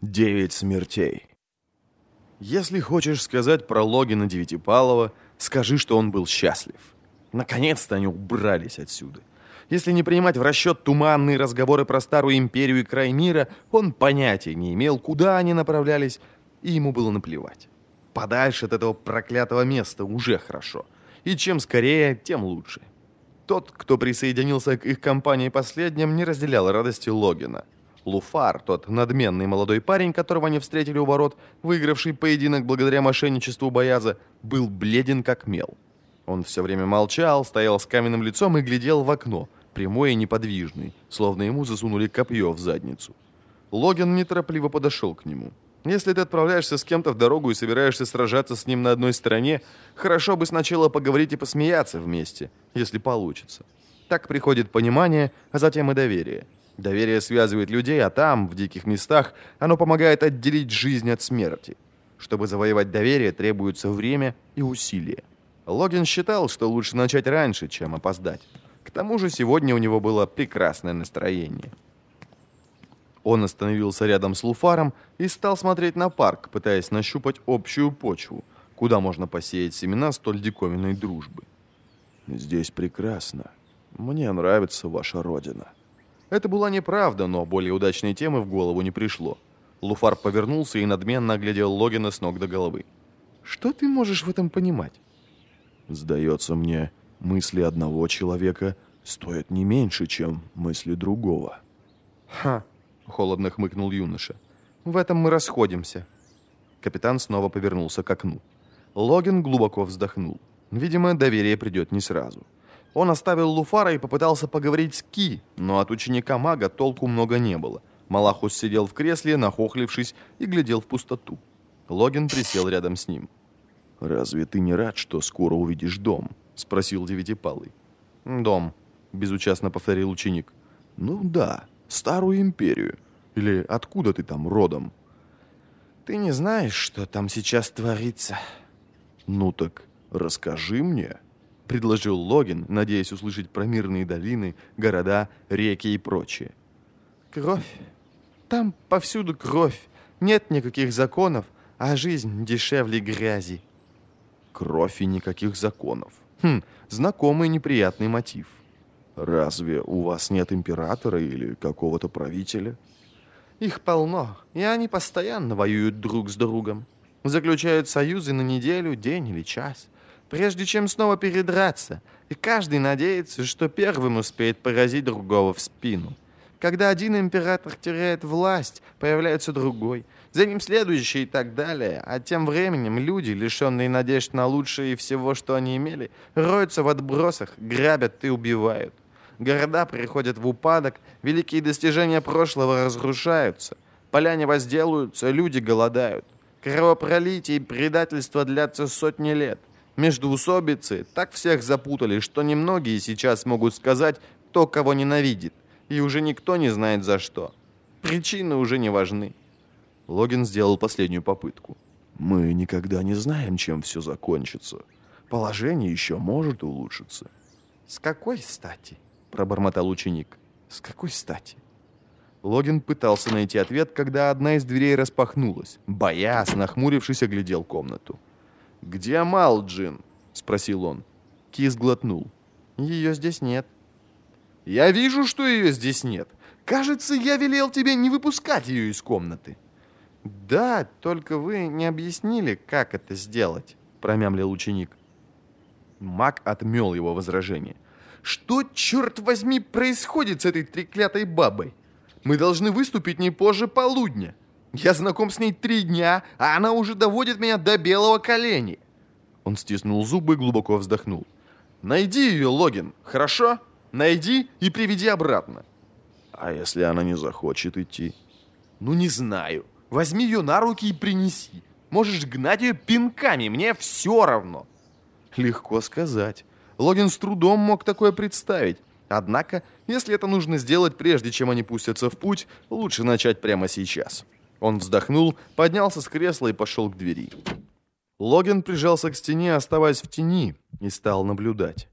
Девять смертей. Если хочешь сказать про Логина Девятипалова, скажи, что он был счастлив. Наконец-то они убрались отсюда. Если не принимать в расчет туманные разговоры про Старую Империю и край мира, он понятия не имел, куда они направлялись, и ему было наплевать. Подальше от этого проклятого места уже хорошо. И чем скорее, тем лучше. Тот, кто присоединился к их компании последним, не разделял радости Логина – Луфар, тот надменный молодой парень, которого они встретили у ворот, выигравший поединок благодаря мошенничеству Бояза, был бледен как мел. Он все время молчал, стоял с каменным лицом и глядел в окно, прямой и неподвижный, словно ему засунули копье в задницу. Логин неторопливо подошел к нему. Если ты отправляешься с кем-то в дорогу и собираешься сражаться с ним на одной стороне, хорошо бы сначала поговорить и посмеяться вместе, если получится. Так приходит понимание, а затем и доверие. Доверие связывает людей, а там, в диких местах, оно помогает отделить жизнь от смерти. Чтобы завоевать доверие, требуется время и усилия. Логин считал, что лучше начать раньше, чем опоздать. К тому же сегодня у него было прекрасное настроение. Он остановился рядом с Луфаром и стал смотреть на парк, пытаясь нащупать общую почву, куда можно посеять семена столь диковинной дружбы. «Здесь прекрасно. Мне нравится ваша родина», это была неправда, но более удачной темы в голову не пришло. Луфар повернулся и надменно оглядел Логина с ног до головы. «Что ты можешь в этом понимать?» «Сдается мне, мысли одного человека стоят не меньше, чем мысли другого». «Ха!» — холодно хмыкнул юноша. «В этом мы расходимся». Капитан снова повернулся к окну. Логин глубоко вздохнул. Видимо, доверие придет не сразу. Он оставил Луфара и попытался поговорить с Ки, но от ученика мага толку много не было. Малахус сидел в кресле, нахохлившись, и глядел в пустоту. Логин присел рядом с ним. «Разве ты не рад, что скоро увидишь дом?» — спросил Девятипалый. «Дом», — безучастно повторил ученик. «Ну да, старую империю. Или откуда ты там родом?» «Ты не знаешь, что там сейчас творится?» «Ну так расскажи мне» предложил Логин, надеясь услышать про мирные долины, города, реки и прочее. Кровь. Там повсюду кровь. Нет никаких законов, а жизнь дешевле грязи. Кровь и никаких законов. Хм, знакомый неприятный мотив. Разве у вас нет императора или какого-то правителя? Их полно, и они постоянно воюют друг с другом. Заключают союзы на неделю, день или час – прежде чем снова передраться, и каждый надеется, что первым успеет поразить другого в спину. Когда один император теряет власть, появляется другой, за ним следующий и так далее, а тем временем люди, лишенные надежд на лучшее и всего, что они имели, роются в отбросах, грабят и убивают. Города приходят в упадок, великие достижения прошлого разрушаются, поля не возделаются, люди голодают. Кровопролитие и предательство длятся сотни лет. Междуусобицы так всех запутали, что немногие сейчас могут сказать, кто кого ненавидит, и уже никто не знает за что. Причины уже не важны. Логин сделал последнюю попытку. Мы никогда не знаем, чем все закончится. Положение еще может улучшиться. С какой стати? Пробормотал ученик. С какой стати? Логин пытался найти ответ, когда одна из дверей распахнулась. Бояс, нахмурившись, оглядел комнату. «Где Малджин?» — спросил он. Кис глотнул. «Ее здесь нет». «Я вижу, что ее здесь нет. Кажется, я велел тебе не выпускать ее из комнаты». «Да, только вы не объяснили, как это сделать», — промямлил ученик. Маг отмел его возражение. «Что, черт возьми, происходит с этой треклятой бабой? Мы должны выступить не позже полудня. Я знаком с ней три дня, а она уже доводит меня до белого колени. Он стиснул зубы и глубоко вздохнул. Найди ее, Логин, хорошо? Найди и приведи обратно. А если она не захочет идти? Ну, не знаю. Возьми ее на руки и принеси. Можешь гнать ее пинками, мне все равно. Легко сказать. Логин с трудом мог такое представить. Однако, если это нужно сделать прежде, чем они пустятся в путь, лучше начать прямо сейчас. Он вздохнул, поднялся с кресла и пошел к двери. Логин прижался к стене, оставаясь в тени, и стал наблюдать.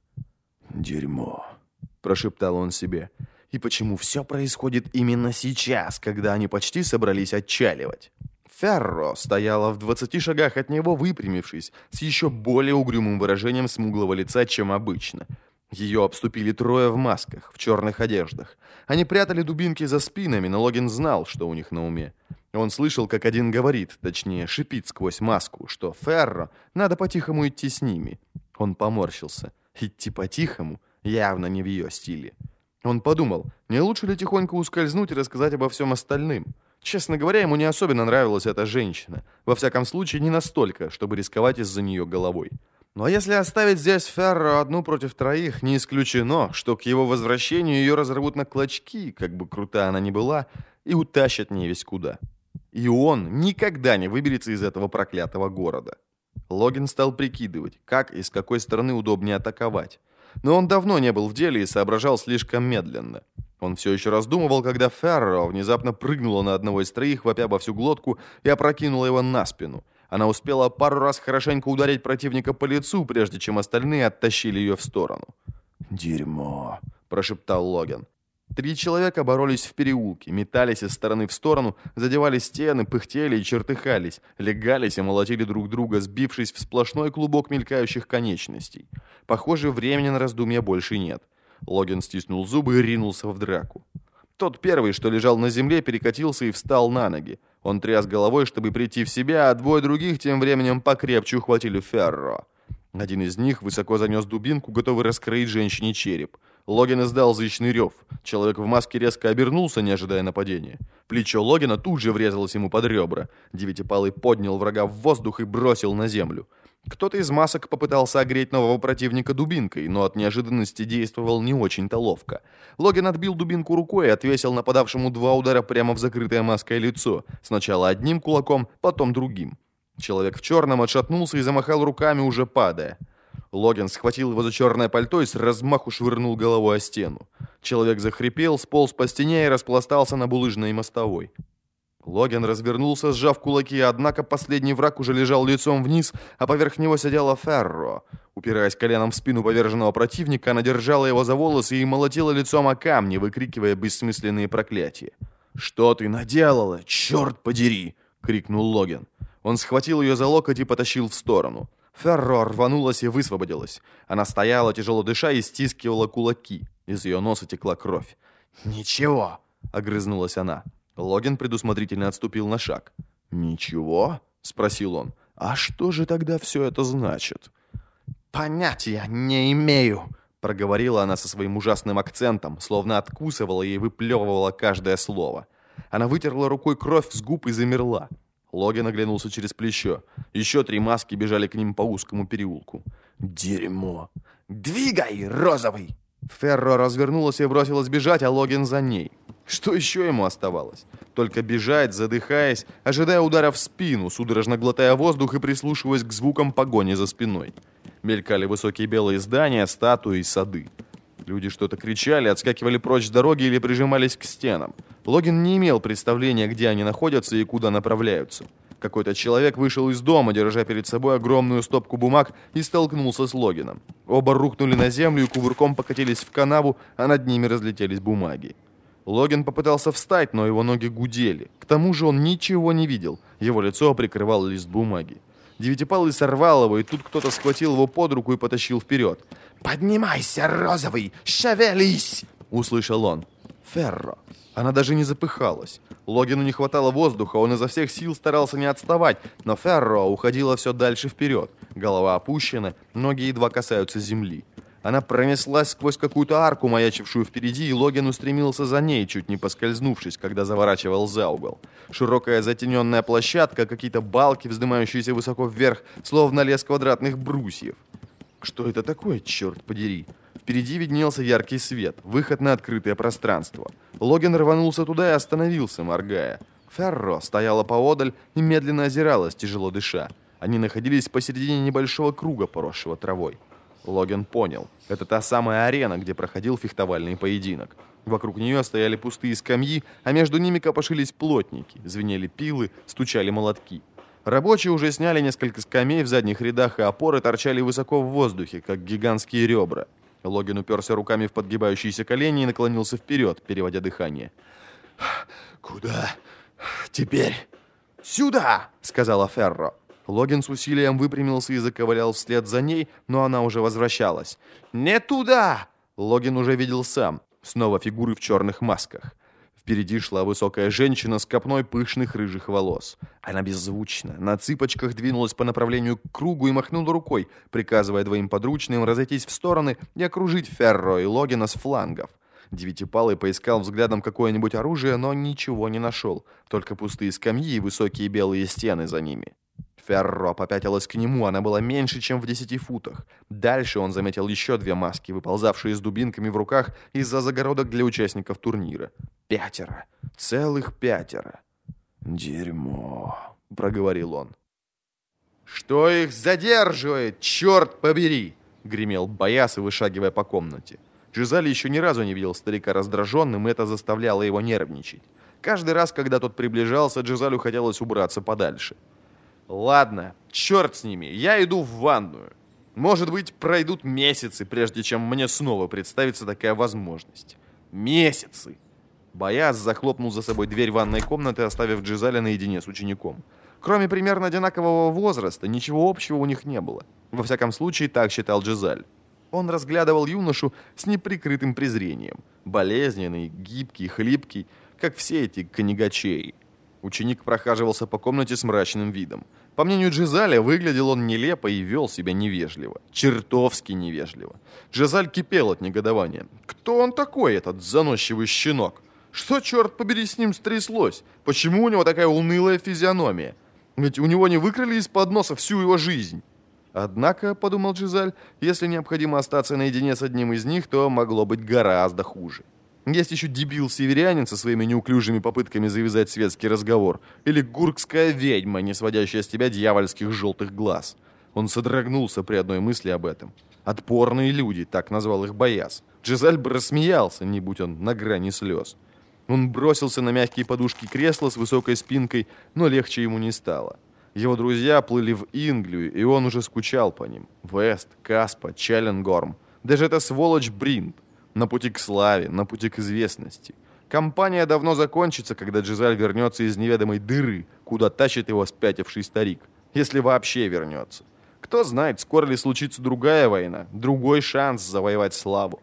«Дерьмо», — прошептал он себе. И почему все происходит именно сейчас, когда они почти собрались отчаливать? Ферро стояла в двадцати шагах от него, выпрямившись, с еще более угрюмым выражением смуглого лица, чем обычно. Ее обступили трое в масках, в черных одеждах. Они прятали дубинки за спинами, но Логин знал, что у них на уме. Он слышал, как один говорит, точнее, шипит сквозь маску, что Ферро надо по-тихому идти с ними. Он поморщился. Идти по-тихому явно не в ее стиле. Он подумал, не лучше ли тихонько ускользнуть и рассказать обо всем остальным. Честно говоря, ему не особенно нравилась эта женщина. Во всяком случае, не настолько, чтобы рисковать из-за нее головой. Но если оставить здесь Ферро одну против троих, не исключено, что к его возвращению ее разорвут на клочки, как бы крута она ни была, и утащат не весь куда. И он никогда не выберется из этого проклятого города. Логин стал прикидывать, как и с какой стороны удобнее атаковать. Но он давно не был в деле и соображал слишком медленно. Он все еще раздумывал, когда Ферро внезапно прыгнула на одного из троих, вопя во всю глотку, и опрокинула его на спину. Она успела пару раз хорошенько ударить противника по лицу, прежде чем остальные оттащили ее в сторону. «Дерьмо», — прошептал Логан. Три человека боролись в переулке, метались из стороны в сторону, задевали стены, пыхтели и чертыхались, легались и молотили друг друга, сбившись в сплошной клубок мелькающих конечностей. Похоже, времени на раздумья больше нет. Логин стиснул зубы и ринулся в драку. Тот первый, что лежал на земле, перекатился и встал на ноги. Он тряс головой, чтобы прийти в себя, а двое других тем временем покрепче ухватили Ферро. Один из них высоко занес дубинку, готовый раскроить женщине череп. Логин издал зычный рев. Человек в маске резко обернулся, не ожидая нападения. Плечо Логина тут же врезалось ему под ребра. Девятипалый поднял врага в воздух и бросил на землю. Кто-то из масок попытался огреть нового противника дубинкой, но от неожиданности действовал не очень-то ловко. Логин отбил дубинку рукой и отвесил нападавшему два удара прямо в закрытое маской лицо. Сначала одним кулаком, потом другим. Человек в черном отшатнулся и замахал руками, уже падая. Логин схватил его за черное пальто и с размаху швырнул головой о стену. Человек захрипел, сполз по стене и распластался на булыжной мостовой. Логин развернулся, сжав кулаки, однако последний враг уже лежал лицом вниз, а поверх него сидела Ферро. Упираясь коленом в спину поверженного противника, она держала его за волосы и молотила лицом о камни, выкрикивая бессмысленные проклятия. «Что ты наделала? Черт подери!» — крикнул Логин. Он схватил ее за локоть и потащил в сторону. Ферро рванулась и высвободилась. Она стояла, тяжело дыша, и стискивала кулаки. Из ее носа текла кровь. «Ничего!» — огрызнулась она. Логин предусмотрительно отступил на шаг. «Ничего?» — спросил он. «А что же тогда все это значит?» «Понятия не имею», — проговорила она со своим ужасным акцентом, словно откусывала и выплевывала каждое слово. Она вытерла рукой кровь с губ и замерла. Логин оглянулся через плечо. Еще три маски бежали к ним по узкому переулку. «Дерьмо!» «Двигай, розовый!» Ферро развернулась и бросилась бежать, а Логин за ней. Что еще ему оставалось? Только бежать, задыхаясь, ожидая удара в спину, судорожно глотая воздух и прислушиваясь к звукам погони за спиной. Мелькали высокие белые здания, статуи и сады. Люди что-то кричали, отскакивали прочь с дороги или прижимались к стенам. Логин не имел представления, где они находятся и куда направляются. Какой-то человек вышел из дома, держа перед собой огромную стопку бумаг, и столкнулся с Логином. Оба рухнули на землю и кувырком покатились в канаву, а над ними разлетелись бумаги. Логин попытался встать, но его ноги гудели. К тому же он ничего не видел. Его лицо прикрывал лист бумаги. Девятипалый сорвал его, и тут кто-то схватил его под руку и потащил вперед. «Поднимайся, розовый! Шевелись!» — услышал он. «Ферро!» Она даже не запыхалась. Логину не хватало воздуха, он изо всех сил старался не отставать, но Ферро уходила все дальше вперед. Голова опущена, ноги едва касаются земли. Она пронеслась сквозь какую-то арку, маячившую впереди, и Логин устремился за ней, чуть не поскользнувшись, когда заворачивал за угол. Широкая затененная площадка, какие-то балки, вздымающиеся высоко вверх, словно лес квадратных брусьев. Что это такое, черт подери? Впереди виднелся яркий свет, выход на открытое пространство. Логин рванулся туда и остановился, моргая. Ферро стояла поодаль и медленно озиралась, тяжело дыша. Они находились посередине небольшого круга, поросшего травой. Логин понял. Это та самая арена, где проходил фехтовальный поединок. Вокруг нее стояли пустые скамьи, а между ними копошились плотники, звенели пилы, стучали молотки. Рабочие уже сняли несколько скамей в задних рядах, и опоры торчали высоко в воздухе, как гигантские ребра. Логин уперся руками в подгибающиеся колени и наклонился вперед, переводя дыхание. «Куда теперь?» «Сюда!» — сказала Ферро. Логин с усилием выпрямился и заковылял вслед за ней, но она уже возвращалась. «Не туда!» Логин уже видел сам. Снова фигуры в черных масках. Впереди шла высокая женщина с копной пышных рыжих волос. Она беззвучно, на цыпочках двинулась по направлению к кругу и махнула рукой, приказывая двоим подручным разойтись в стороны и окружить Ферро и Логина с флангов. Девятипалый поискал взглядом какое-нибудь оружие, но ничего не нашел, только пустые скамьи и высокие белые стены за ними. Ферро попятилась к нему, она была меньше, чем в десяти футах. Дальше он заметил еще две маски, выползавшие с дубинками в руках из-за загородок для участников турнира. Пятеро. Целых пятеро. «Дерьмо», — проговорил он. «Что их задерживает, черт побери!» — гремел Бояс, вышагивая по комнате. Жизаль еще ни разу не видел старика раздраженным, и это заставляло его нервничать. Каждый раз, когда тот приближался, Джизалю хотелось убраться подальше. Ладно, черт с ними, я иду в ванную. Может быть, пройдут месяцы, прежде чем мне снова представится такая возможность. Месяцы. Бояз захлопнул за собой дверь ванной комнаты, оставив Джизаля наедине с учеником. Кроме примерно одинакового возраста, ничего общего у них не было. Во всяком случае, так считал Джизаль. Он разглядывал юношу с неприкрытым презрением. Болезненный, гибкий, хлипкий, как все эти конегачеи. Ученик прохаживался по комнате с мрачным видом. По мнению Джизаля, выглядел он нелепо и вел себя невежливо. Чертовски невежливо. Джизаль кипел от негодования. Кто он такой, этот заносчивый щенок? Что, черт побери, с ним стряслось? Почему у него такая унылая физиономия? Ведь у него не выкрали из-под носа всю его жизнь. Однако, подумал Джизаль, если необходимо остаться наедине с одним из них, то могло быть гораздо хуже. Есть еще дебил-северянин со своими неуклюжими попытками завязать светский разговор. Или гуркская ведьма, не сводящая с тебя дьявольских желтых глаз. Он содрогнулся при одной мысли об этом. «Отпорные люди», так назвал их Бояс. Джизаль бы рассмеялся, не будь он на грани слез. Он бросился на мягкие подушки кресла с высокой спинкой, но легче ему не стало. Его друзья плыли в Инглию, и он уже скучал по ним. Вест, Каспа, Челленгорм. Даже эта сволочь Бринд. На пути к славе, на пути к известности. Компания давно закончится, когда Джизаль вернется из неведомой дыры, куда тащит его спятивший старик. Если вообще вернется. Кто знает, скоро ли случится другая война, другой шанс завоевать славу.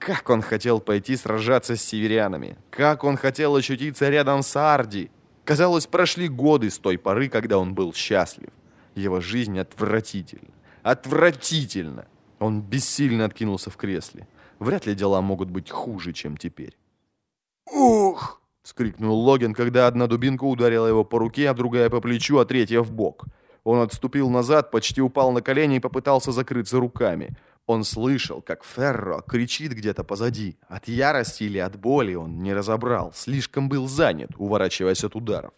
Как он хотел пойти сражаться с северянами. Как он хотел ощутиться рядом с Арди. Казалось, прошли годы с той поры, когда он был счастлив. Его жизнь отвратительна. Отвратительно. Он бессильно откинулся в кресле. Вряд ли дела могут быть хуже, чем теперь. «Ух!» — скрикнул Логин, когда одна дубинка ударила его по руке, а другая по плечу, а третья в бок. Он отступил назад, почти упал на колени и попытался закрыться руками. Он слышал, как Ферро кричит где-то позади. От ярости или от боли он не разобрал, слишком был занят, уворачиваясь от ударов.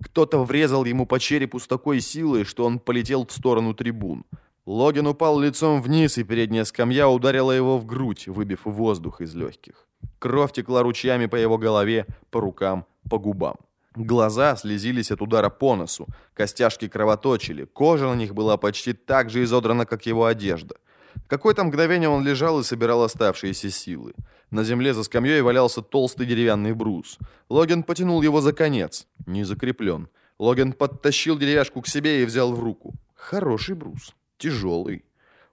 Кто-то врезал ему по черепу с такой силой, что он полетел в сторону трибун. Логин упал лицом вниз, и передняя скамья ударила его в грудь, выбив воздух из легких. Кровь текла ручьями по его голове, по рукам, по губам. Глаза слезились от удара по носу, костяшки кровоточили, кожа на них была почти так же изодрана, как его одежда. Какое-то мгновение он лежал и собирал оставшиеся силы. На земле за скамьей валялся толстый деревянный брус. Логин потянул его за конец, не закреплен. Логин подтащил деревяшку к себе и взял в руку. Хороший брус тяжелый.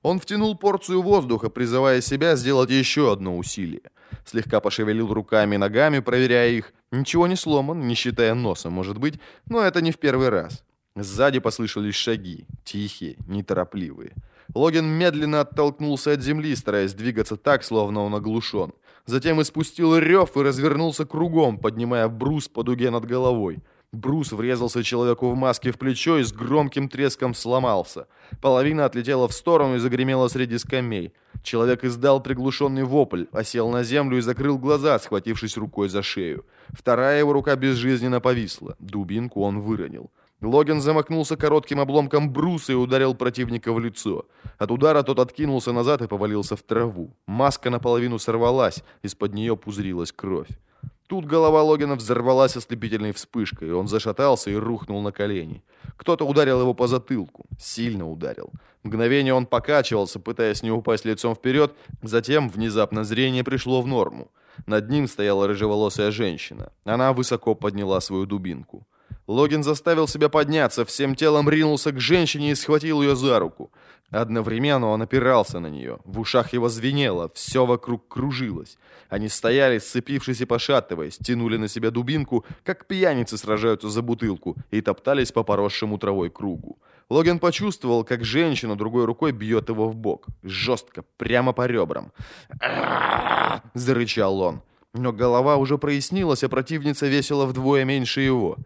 Он втянул порцию воздуха, призывая себя сделать еще одно усилие. Слегка пошевелил руками и ногами, проверяя их. Ничего не сломан, не считая носа, может быть, но это не в первый раз. Сзади послышались шаги, тихие, неторопливые. Логин медленно оттолкнулся от земли, стараясь двигаться так, словно он оглушен. Затем испустил рев и развернулся кругом, поднимая брус по дуге над головой. Брус врезался человеку в маске в плечо и с громким треском сломался. Половина отлетела в сторону и загремела среди скамей. Человек издал приглушенный вопль, осел на землю и закрыл глаза, схватившись рукой за шею. Вторая его рука безжизненно повисла. Дубинку он выронил. Логин замахнулся коротким обломком бруса и ударил противника в лицо. От удара тот откинулся назад и повалился в траву. Маска наполовину сорвалась, из-под нее пузырилась кровь. Тут голова Логина взорвалась ослепительной вспышкой, и он зашатался и рухнул на колени. Кто-то ударил его по затылку, сильно ударил. Мгновение он покачивался, пытаясь не упасть лицом вперед, затем внезапно зрение пришло в норму. Над ним стояла рыжеволосая женщина. Она высоко подняла свою дубинку. Логин заставил себя подняться, всем телом ринулся к женщине и схватил ее за руку. Одновременно он опирался на нее. В ушах его звенело, все вокруг кружилось. Они стояли, сцепившись и пошатываясь, тянули на себя дубинку, как пьяницы сражаются за бутылку, и топтались по поросшему травой кругу. Логин почувствовал, как женщина другой рукой бьет его в бок. Жестко, прямо по ребрам. зарычал он. Но голова уже прояснилась, а противница весила вдвое меньше его.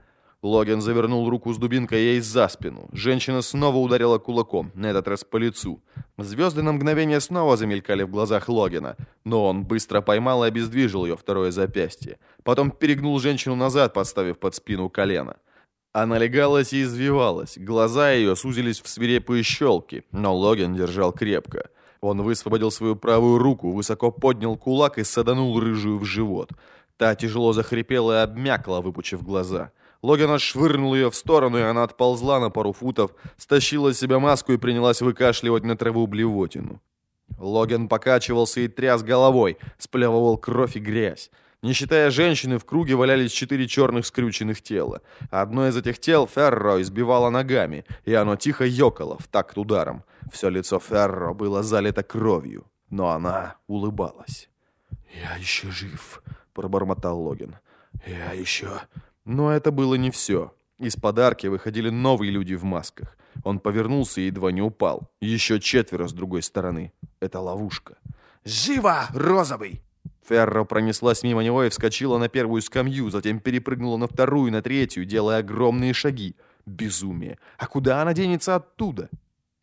Логин завернул руку с дубинкой ей за спину. Женщина снова ударила кулаком, на этот раз по лицу. Звезды на мгновение снова замелькали в глазах Логина, но он быстро поймал и обездвижил ее второе запястье. Потом перегнул женщину назад, подставив под спину колено. Она легалась и извивалась, глаза ее сузились в свирепые щелки, но Логин держал крепко. Он высвободил свою правую руку, высоко поднял кулак и саданул рыжую в живот. Та тяжело захрипела и обмякла, выпучив глаза. Логан отшвырнул ее в сторону, и она отползла на пару футов, стащила с себя маску и принялась выкашливать на траву блевотину. Логан покачивался и тряс головой, сплевывал кровь и грязь. Не считая женщины, в круге валялись четыре черных скрюченных тела. Одно из этих тел Ферро избивало ногами, и оно тихо ёкало в такт ударом. Все лицо Ферро было залито кровью, но она улыбалась. «Я еще жив», — пробормотал Логин. «Я еще но это было не все. Из подарки выходили новые люди в масках. Он повернулся и едва не упал. Еще четверо с другой стороны. Это ловушка. «Живо, розовый!» Ферро пронеслась мимо него и вскочила на первую скамью, затем перепрыгнула на вторую, на третью, делая огромные шаги. Безумие. А куда она денется оттуда?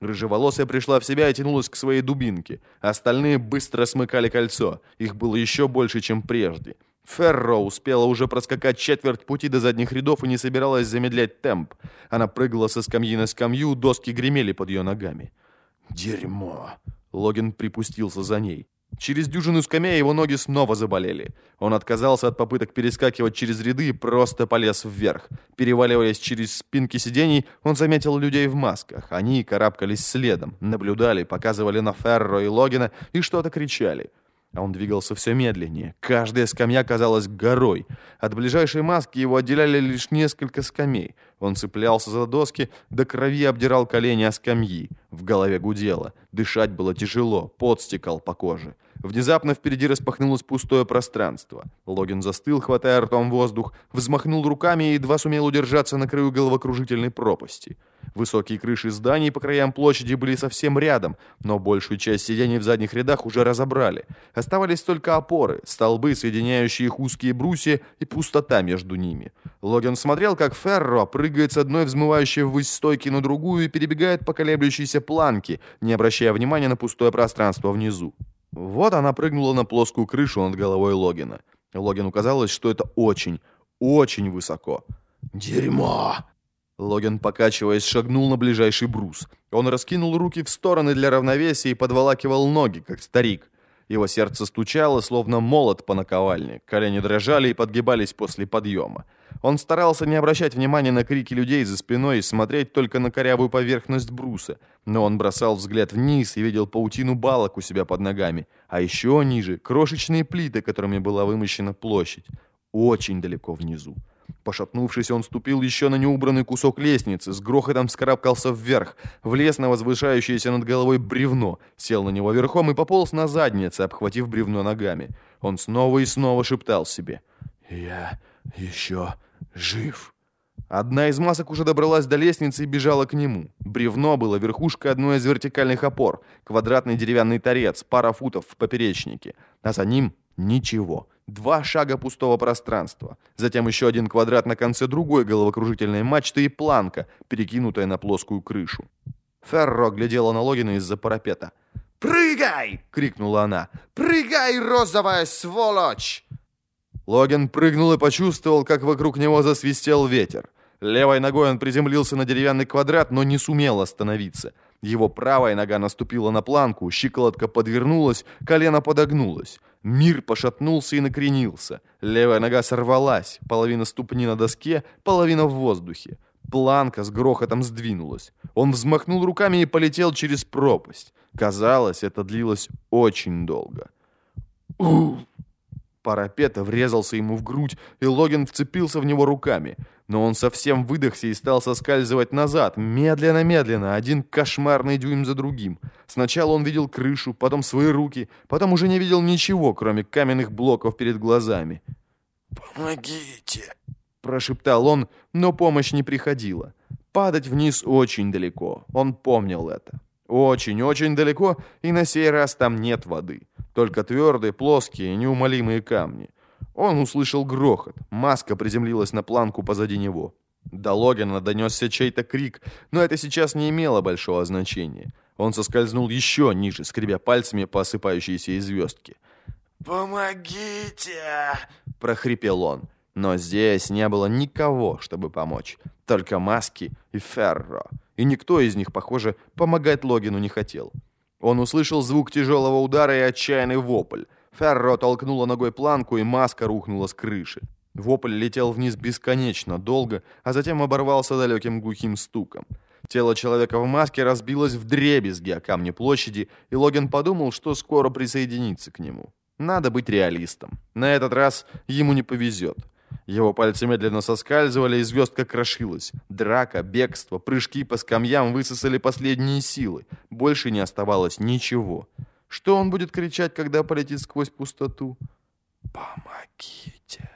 Рыжеволосая пришла в себя и тянулась к своей дубинке. Остальные быстро смыкали кольцо. Их было еще больше, чем прежде. Ферро успела уже проскакать четверть пути до задних рядов и не собиралась замедлять темп. Она прыгала со скамьи на скамью, доски гремели под ее ногами. «Дерьмо!» Логин припустился за ней. Через дюжину скамей его ноги снова заболели. Он отказался от попыток перескакивать через ряды и просто полез вверх. Переваливаясь через спинки сидений, он заметил людей в масках. Они карабкались следом, наблюдали, показывали на Ферро и Логина и что-то кричали. А он двигался все медленнее. Каждая скамья казалась горой. От ближайшей маски его отделяли лишь несколько скамей. Он цеплялся за доски, до крови обдирал колени о скамьи. В голове гудело. Дышать было тяжело, пот стекал по коже. Внезапно впереди распахнулось пустое пространство. Логин застыл, хватая ртом воздух, взмахнул руками и едва сумел удержаться на краю головокружительной пропасти. Высокие крыши зданий по краям площади были совсем рядом, но большую часть сидений в задних рядах уже разобрали. Оставались только опоры, столбы, соединяющие их узкие брусья, и пустота между ними. Логин смотрел, как Ферро прыгает с одной взмывающей ввысь стойки на другую и перебегает по колеблющейся планке, не обращая внимания на пустое пространство внизу. Вот она прыгнула на плоскую крышу над головой Логина. Логину казалось, что это очень, очень высоко. «Дерьмо!» Логин, покачиваясь, шагнул на ближайший брус. Он раскинул руки в стороны для равновесия и подволакивал ноги, как старик. Его сердце стучало, словно молот по наковальне. Колени дрожали и подгибались после подъема. Он старался не обращать внимания на крики людей за спиной и смотреть только на корявую поверхность бруса. Но он бросал взгляд вниз и видел паутину балок у себя под ногами. А еще ниже — крошечные плиты, которыми была вымощена площадь. Очень далеко внизу. Пошатнувшись, он ступил еще на неубранный кусок лестницы, с грохотом вскарабкался вверх, влез на возвышающееся над головой бревно, сел на него верхом и пополз на заднице, обхватив бревно ногами. Он снова и снова шептал себе «Я еще жив». Одна из масок уже добралась до лестницы и бежала к нему. Бревно было верхушкой одной из вертикальных опор, квадратный деревянный торец, пара футов в поперечнике, а за ним ничего. Два шага пустого пространства. Затем еще один квадрат на конце другой головокружительной мачты и планка, перекинутая на плоскую крышу. Ферро глядела на Логина из-за парапета. «Прыгай!» — крикнула она. «Прыгай, розовая сволочь!» Логин прыгнул и почувствовал, как вокруг него засвистел ветер. Левой ногой он приземлился на деревянный квадрат, но не сумел остановиться. Его правая нога наступила на планку, щиколотка подвернулась, колено подогнулось. Мир пошатнулся и накренился. Левая нога сорвалась, половина ступни на доске, половина в воздухе. Планка с грохотом сдвинулась. Он взмахнул руками и полетел через пропасть. Казалось, это длилось очень долго. Ух! Парапета врезался ему в грудь, и Логин вцепился в него руками. Но он совсем выдохся и стал соскальзывать назад, медленно-медленно, один кошмарный дюйм за другим. Сначала он видел крышу, потом свои руки, потом уже не видел ничего, кроме каменных блоков перед глазами. «Помогите!» – прошептал он, но помощь не приходила. Падать вниз очень далеко, он помнил это. Очень-очень далеко, и на сей раз там нет воды. Только твердые, плоские, неумолимые камни. Он услышал грохот. Маска приземлилась на планку позади него. До Логина донесся чей-то крик, но это сейчас не имело большого значения. Он соскользнул еще ниже, скребя пальцами по осыпающейся звездке. «Помогите!» – прохрипел он. Но здесь не было никого, чтобы помочь. Только маски и Ферро. И никто из них, похоже, помогать Логину не хотел. Он услышал звук тяжелого удара и отчаянный вопль. Ферро толкнула ногой планку, и маска рухнула с крыши. Вопль летел вниз бесконечно долго, а затем оборвался далеким глухим стуком. Тело человека в маске разбилось в дребезги о камне площади, и Логин подумал, что скоро присоединится к нему. Надо быть реалистом. На этот раз ему не повезет. Его пальцы медленно соскальзывали, и звездка крошилась. Драка, бегство, прыжки по скамьям высосали последние силы. Больше не оставалось ничего. Что он будет кричать, когда полетит сквозь пустоту? «Помогите!»